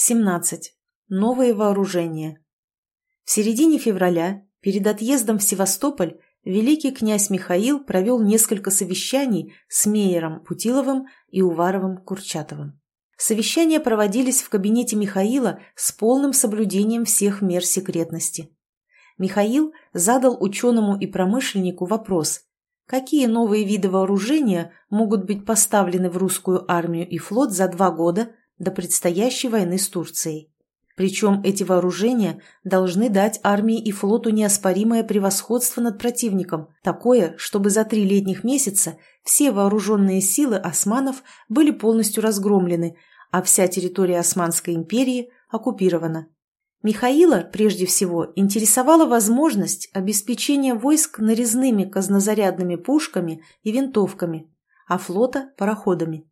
17. Новые вооружения. В середине февраля, перед отъездом в Севастополь, великий князь Михаил провел несколько совещаний с Мейером Путиловым и Уваровым Курчатовым. Совещания проводились в кабинете Михаила с полным соблюдением всех мер секретности. Михаил задал ученому и промышленнику вопрос, какие новые виды вооружения могут быть поставлены в русскую армию и флот за два года до предстоящей войны с Турцией. Причем эти вооружения должны дать армии и флоту неоспоримое превосходство над противником, такое, чтобы за три летних месяца все вооруженные силы османов были полностью разгромлены, а вся территория Османской империи оккупирована. Михаила, прежде всего, интересовала возможность обеспечения войск нарезными казнозарядными пушками и винтовками, а флота – пароходами.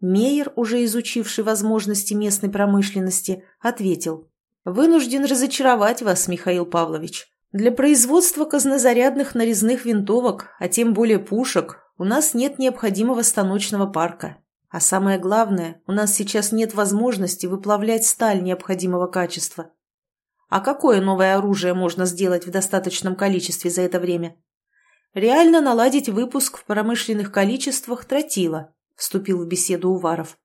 Мейер, уже изучивший возможности местной промышленности, ответил. «Вынужден разочаровать вас, Михаил Павлович. Для производства казнозарядных нарезных винтовок, а тем более пушек, у нас нет необходимого станочного парка. А самое главное, у нас сейчас нет возможности выплавлять сталь необходимого качества. А какое новое оружие можно сделать в достаточном количестве за это время? Реально наладить выпуск в промышленных количествах тротила, вступил в беседу Уваров.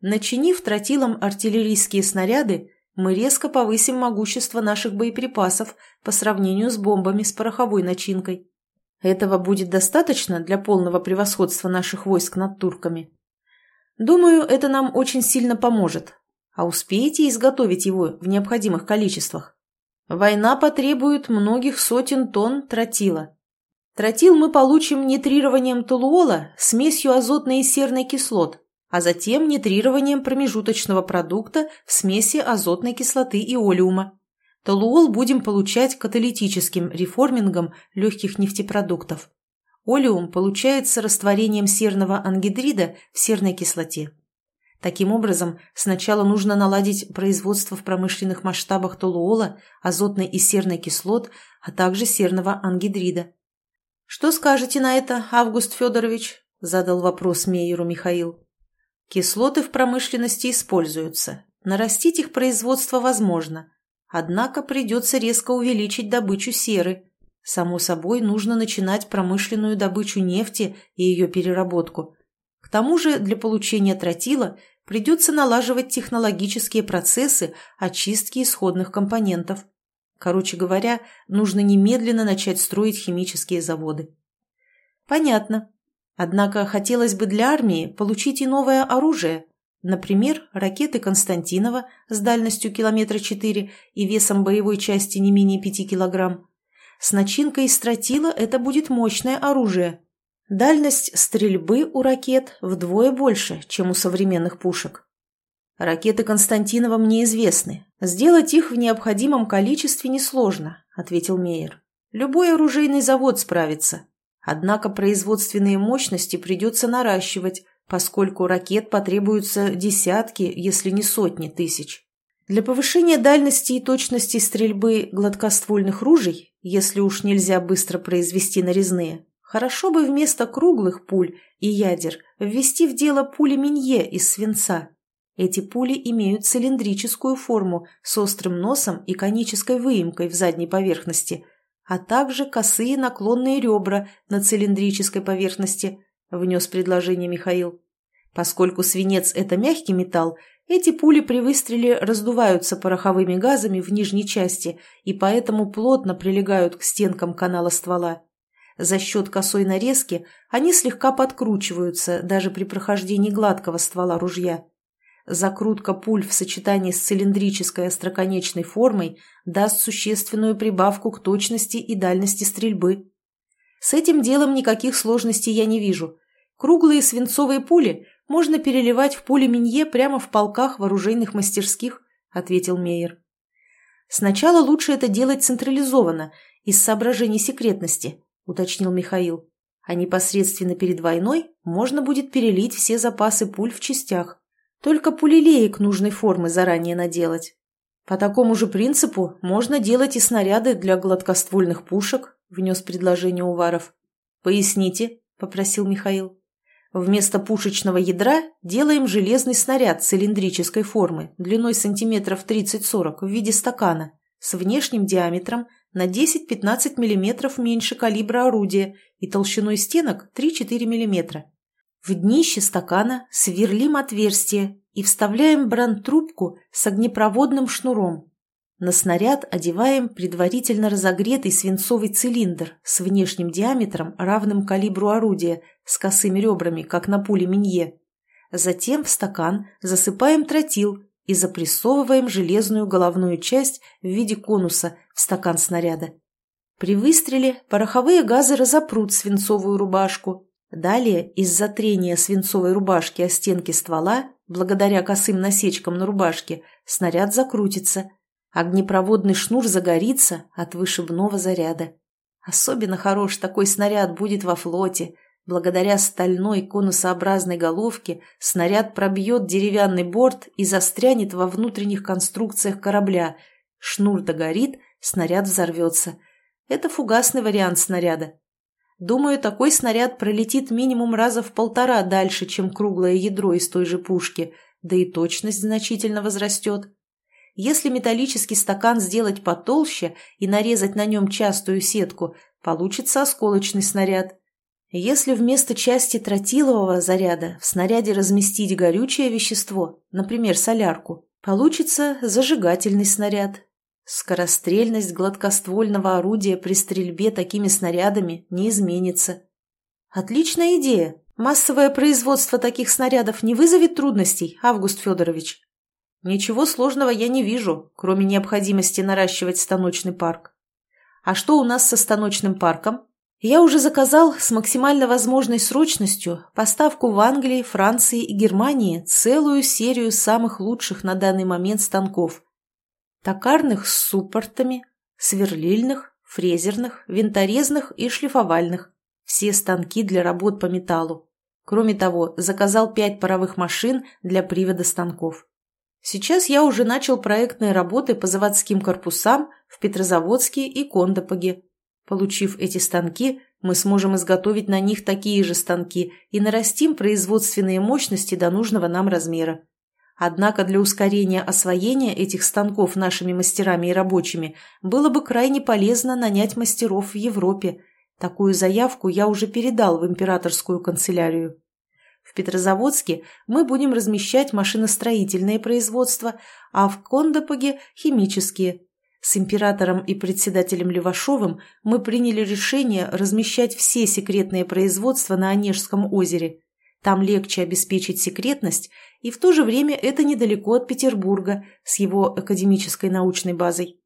Начинив тротилом артиллерийские снаряды, мы резко повысим могущество наших боеприпасов по сравнению с бомбами с пороховой начинкой. Этого будет достаточно для полного превосходства наших войск над турками? Думаю, это нам очень сильно поможет. А успеете изготовить его в необходимых количествах? Война потребует многих сотен тонн тротила. Тротил мы получим нитрированием толуола, смесью азотной и серной кислот, а затем нитрированием промежуточного продукта в смеси азотной кислоты и олеума. Толуол будем получать каталитическим реформингом легких нефтепродуктов. Олеум получается растворением серного ангидрида в серной кислоте. Таким образом, сначала нужно наладить производство в промышленных масштабах толуола, азотной и серной кислот, а также серного ангидрида. «Что скажете на это, Август Федорович?» – задал вопрос Мейеру Михаил. «Кислоты в промышленности используются. Нарастить их производство возможно. Однако придется резко увеличить добычу серы. Само собой, нужно начинать промышленную добычу нефти и ее переработку. К тому же для получения тротила придется налаживать технологические процессы очистки исходных компонентов. Короче говоря, нужно немедленно начать строить химические заводы. Понятно. Однако хотелось бы для армии получить и новое оружие. Например, ракеты Константинова с дальностью километра 4 и весом боевой части не менее 5 килограмм. С начинкой из тротила это будет мощное оружие. Дальность стрельбы у ракет вдвое больше, чем у современных пушек. «Ракеты Константинова мне известны. Сделать их в необходимом количестве несложно», — ответил Мейер. «Любой оружейный завод справится. Однако производственные мощности придется наращивать, поскольку ракет потребуются десятки, если не сотни тысяч. Для повышения дальности и точности стрельбы гладкоствольных ружей, если уж нельзя быстро произвести нарезные, хорошо бы вместо круглых пуль и ядер ввести в дело пули Минье из свинца. Эти пули имеют цилиндрическую форму с острым носом и конической выемкой в задней поверхности, а также косые наклонные ребра на цилиндрической поверхности, внес предложение Михаил. Поскольку свинец – это мягкий металл, эти пули при выстреле раздуваются пороховыми газами в нижней части и поэтому плотно прилегают к стенкам канала ствола. За счет косой нарезки они слегка подкручиваются даже при прохождении гладкого ствола ружья. Закрутка пуль в сочетании с цилиндрической остроконечной формой даст существенную прибавку к точности и дальности стрельбы. С этим делом никаких сложностей я не вижу. Круглые свинцовые пули можно переливать в пули Минье прямо в полках вооруженных мастерских, ответил Мейер. Сначала лучше это делать централизованно, из соображений секретности, уточнил Михаил. А непосредственно перед войной можно будет перелить все запасы пуль в частях. Только пулелеек нужной формы заранее наделать. По такому же принципу можно делать и снаряды для гладкоствольных пушек, внес предложение Уваров. «Поясните», — попросил Михаил. Вместо пушечного ядра делаем железный снаряд цилиндрической формы, длиной сантиметров 30-40 в виде стакана, с внешним диаметром на 10-15 мм меньше калибра орудия и толщиной стенок 3-4 мм. В днище стакана сверлим отверстие и вставляем брандтрубку с огнепроводным шнуром. На снаряд одеваем предварительно разогретый свинцовый цилиндр с внешним диаметром, равным калибру орудия, с косыми ребрами, как на пуле Минье. Затем в стакан засыпаем тротил и запрессовываем железную головную часть в виде конуса в стакан снаряда. При выстреле пороховые газы разопрут свинцовую рубашку. Далее из-за трения свинцовой рубашки о стенки ствола, благодаря косым насечкам на рубашке, снаряд закрутится – Огнепроводный шнур загорится от вышибного заряда. Особенно хорош такой снаряд будет во флоте. Благодаря стальной конусообразной головке снаряд пробьет деревянный борт и застрянет во внутренних конструкциях корабля. Шнур догорит, снаряд взорвется. Это фугасный вариант снаряда. Думаю, такой снаряд пролетит минимум раза в полтора дальше, чем круглое ядро из той же пушки, да и точность значительно возрастет. Если металлический стакан сделать потолще и нарезать на нем частую сетку, получится осколочный снаряд. Если вместо части тротилового заряда в снаряде разместить горючее вещество, например, солярку, получится зажигательный снаряд. Скорострельность гладкоствольного орудия при стрельбе такими снарядами не изменится. Отличная идея. Массовое производство таких снарядов не вызовет трудностей, Август Федорович. Ничего сложного я не вижу, кроме необходимости наращивать станочный парк. А что у нас со станочным парком? Я уже заказал с максимально возможной срочностью поставку в Англии, Франции и Германии целую серию самых лучших на данный момент станков. Токарных с суппортами, сверлильных, фрезерных, винторезных и шлифовальных. Все станки для работ по металлу. Кроме того, заказал пять паровых машин для привода станков. Сейчас я уже начал проектные работы по заводским корпусам в Петрозаводске и Кондопоге. Получив эти станки, мы сможем изготовить на них такие же станки и нарастим производственные мощности до нужного нам размера. Однако для ускорения освоения этих станков нашими мастерами и рабочими было бы крайне полезно нанять мастеров в Европе. Такую заявку я уже передал в императорскую канцелярию. В Петрозаводске мы будем размещать машиностроительные производства, а в Кондопоге – химические. С императором и председателем Левашовым мы приняли решение размещать все секретные производства на Онежском озере. Там легче обеспечить секретность, и в то же время это недалеко от Петербурга с его академической научной базой.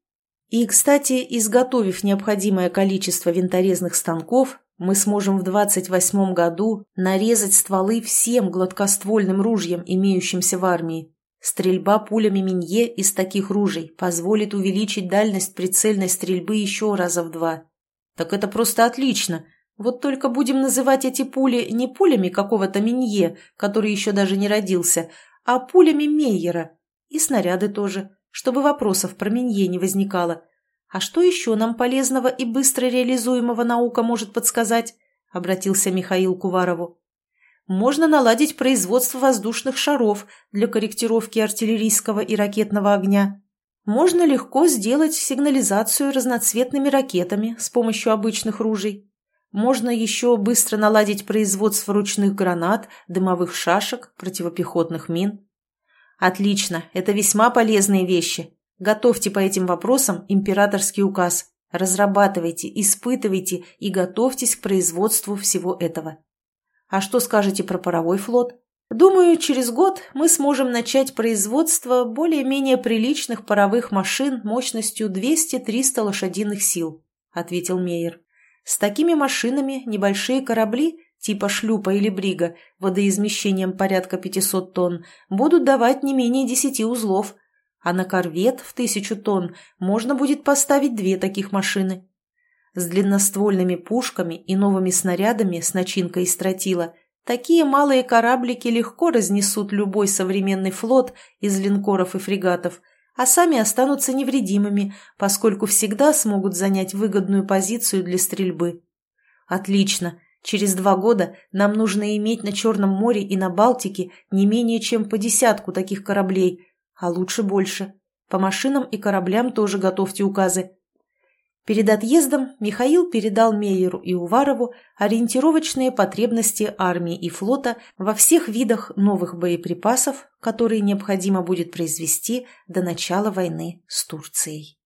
И, кстати, изготовив необходимое количество винторезных станков, мы сможем в 28 году нарезать стволы всем гладкоствольным ружьям, имеющимся в армии. Стрельба пулями Минье из таких ружей позволит увеличить дальность прицельной стрельбы еще раза в два. Так это просто отлично. Вот только будем называть эти пули не пулями какого-то Минье, который еще даже не родился, а пулями Мейера. И снаряды тоже, чтобы вопросов про Минье не возникало. «А что еще нам полезного и быстро реализуемого наука может подсказать?» – обратился Михаил к Уварову. «Можно наладить производство воздушных шаров для корректировки артиллерийского и ракетного огня. Можно легко сделать сигнализацию разноцветными ракетами с помощью обычных ружей. Можно еще быстро наладить производство ручных гранат, дымовых шашек, противопехотных мин. Отлично, это весьма полезные вещи. Готовьте по этим вопросам императорский указ. Разрабатывайте, испытывайте и готовьтесь к производству всего этого. А что скажете про паровой флот? Думаю, через год мы сможем начать производство более-менее приличных паровых машин мощностью 200-300 лошадиных сил, ответил Мейер. С такими машинами небольшие корабли, типа шлюпа или брига, водоизмещением порядка 500 тонн, будут давать не менее 10 узлов, а на корвет в тысячу тонн можно будет поставить две таких машины. С длинноствольными пушками и новыми снарядами с начинкой из тротила такие малые кораблики легко разнесут любой современный флот из линкоров и фрегатов, а сами останутся невредимыми, поскольку всегда смогут занять выгодную позицию для стрельбы. Отлично. Через два года нам нужно иметь на Черном море и на Балтике не менее чем по десятку таких кораблей, а лучше больше. По машинам и кораблям тоже готовьте указы. Перед отъездом Михаил передал Мейеру и Уварову ориентировочные потребности армии и флота во всех видах новых боеприпасов, которые необходимо будет произвести до начала войны с Турцией.